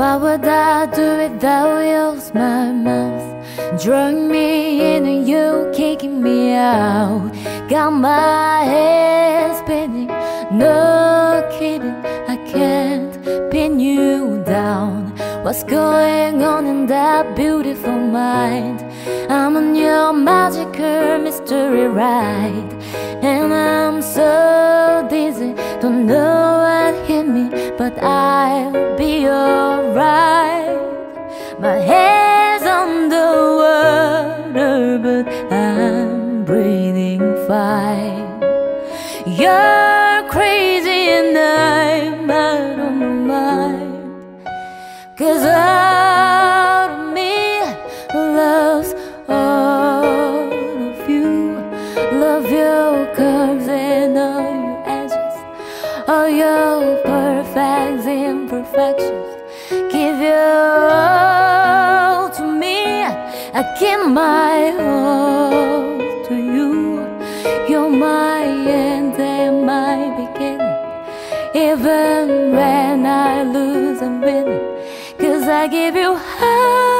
What would I do without you? My mouth drawing me in and you kicking me out. Got my head spinning, no kidding. I can't pin you down. What's going on in that beautiful mind? I'm on your magical mystery ride, and I'm so dizzy. Don't know what hit me, but I'll be alright. My head's the water, but I'm breathing fine. You're crazy and I'm out of my mind. Cause out of me loves all of you. Love your curves and all your edges, all your perfect imperfections. Give me. I give my all to you. You're my end and my beginning. Even when I lose, I'm winning. Cause I give you half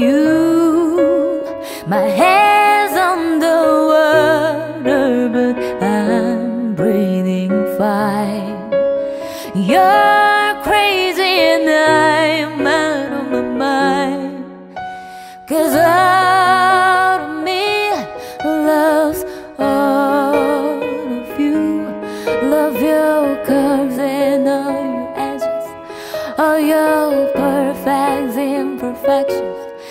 you. My head's on the water, but I'm breathing fine. You're crazy and I'm out of my mind. Cause out of me loves all of you. Love your curves and all your edges, all your perfect imperfections.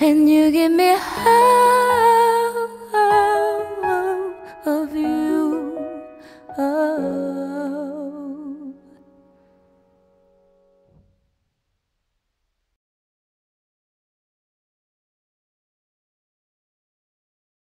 And you give me half